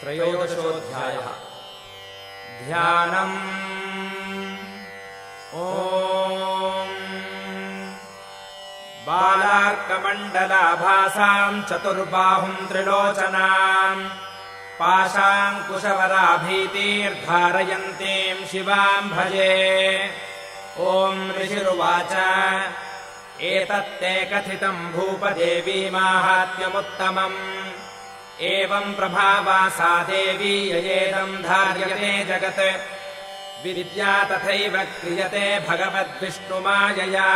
त्रयोदशोऽध्यायः। ध्यानम्। ओ बालार्कमण्डलाभासाम् चतुर्बाहुम् त्रिलोचनाम्। पाशाङ्कुशवराभीतिर्धारयन्तीम् शिवाम् भजे। ओम् ऋषिरुवाच। एतत्ते कथितम् भूपदेवी माहात्म्यमुत्तमम् एवम् प्रभावा सा देवी ययेदम् धार्यते जगत्। विद्या तथैव क्रियते भगवद्विष्णुमायया।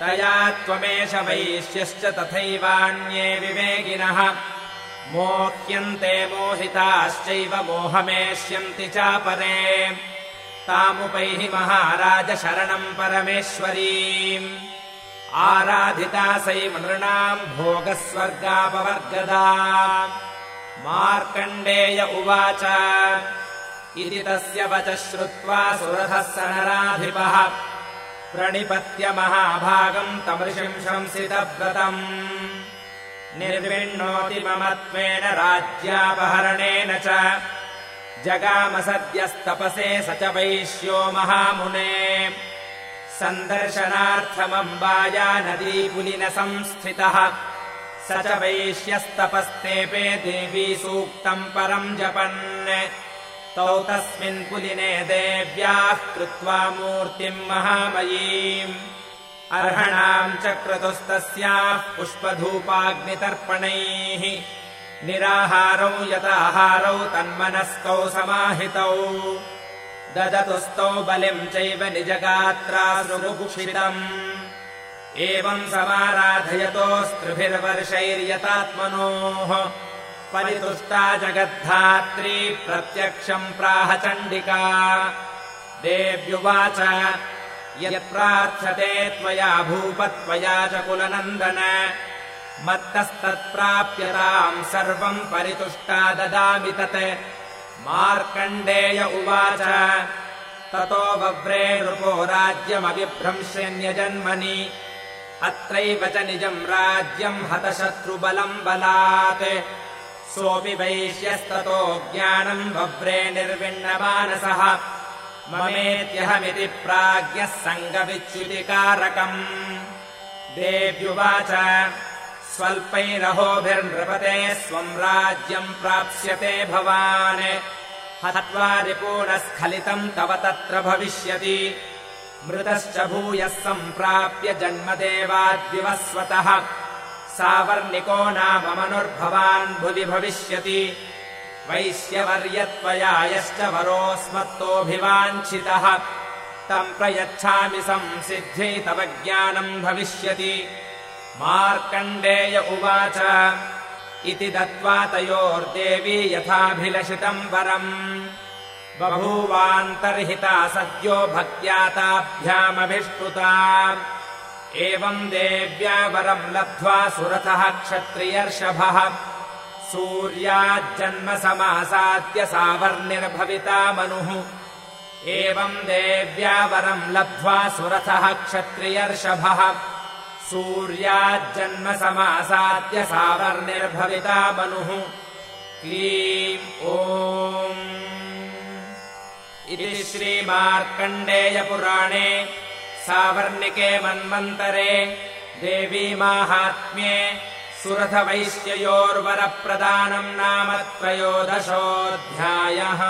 तया त्वमेष वैश्यश्च तथैवान्ये विवेकिनः। मोह्यन्ते मोहिताश्चैव मोहमेष्यन्ति चापरे तामुपैहि महाराज शरणम् परमेश्वरीम् आराधिता सैव नृणाम् भोगस्वर्गापवर्गदा मार्कण्डेय उवाच इति तस्य वच श्रुत्वा सुरथः स नराधिपः। प्रणिपत्य महाभागम् तमृषिम् शंसितव्रतम्। निर्विण्णोति ममत्वेन राज्यापहरणेन च। जगामसद्यस्तपसे स च वैश्यो महामुने सन्दर्शनार्थमम्बाया नदीपुलिन संस्थितः। स च वैश्यस्तपस्तेपे देवी सूक्तम् परम् जपन्। तौ तस्मिन् पुलिने देव्याः कृत्वा मूर्तिम् महामयीम्। अर्हणाम् च क्रतुस्तस्याः पुष्पधूपाग्नितर्पणैः। निराहारौ यताहारौ तन्मनस्कौ समाहितौ ददतुस्तौ बलिम् चैव निजगात्रासुगुक्षितम् एवम् समाराधयतोऽस्त्रिभिर्वर्षैर्यतात्मनोः। परितुष्टा जगद्धात्री प्रत्यक्षम् प्राह चण्डिका देव्युवाच यत्प्रार्थ्यते त्वया भूपत्वया च कुलनन्दन। मत्तस्तत्प्राप्यताम् सर्वम् परितुष्टा ददामि तत् मार्कण्डेय उवाच ततो वव्रे नृपो राज्यमभिभ्रंश्यन्यजन्मनि अत्रैव च निजम् राज्यम् हतशत्रुबलम् बलात्। सोऽपि वैश्यस्ततो ज्ञानम् वव्रे निर्विण्णमानसः ममेत्यहमिति प्राज्ञः सङ्गविच्युतिकारकम्। देव्युवाच स्वल्पैरहोभिर्नृपते स्वम् राज्यम् प्राप्स्यते भवान्। हत्वा रिपूणस्खलितम् तव तत्र भविष्यति। मृतश्च भूयः सम्प्राप्य जन्मदेवाद्विवस्वतः। सावर्णिको नाम मनुर्भवान् भुवि भविष्यति। वैश्यवर्यत्वया यश्च वरोऽस्मत्तोऽभिवाञ्छितः। तम् प्रयच्छामि संसिद्ध्यै तव ज्ञानम् भविष्यति मार्कण्डेय उवाच इति दत्त्वा तयोर्देवी यथाभिलषितम् वरम्। बभूवान्तर्हिता सद्यो भक्त्या ताभ्यामभिष्टुता। एवम् देव्या वरम् लब्ध्वा सुरथः क्षत्रियर्षभः। सूर्याज्जन्मसमासाद्य सावर्णिर्भविता मनुः। एवम् देव्या वरम् लब्ध्वा सुरथः क्षत्रियर्षभः सूर्याज्जन्मसमासाद्य सावर्णिर्भविता मनुः क्लीम् ओम् इति श्रीमार्कण्डेयपुराणे सावर्णिके मन्वन्तरे देवीमाहात्म्ये सुरथवैश्ययोर्वरप्रदानम् नाम त्रयोदशोऽध्यायः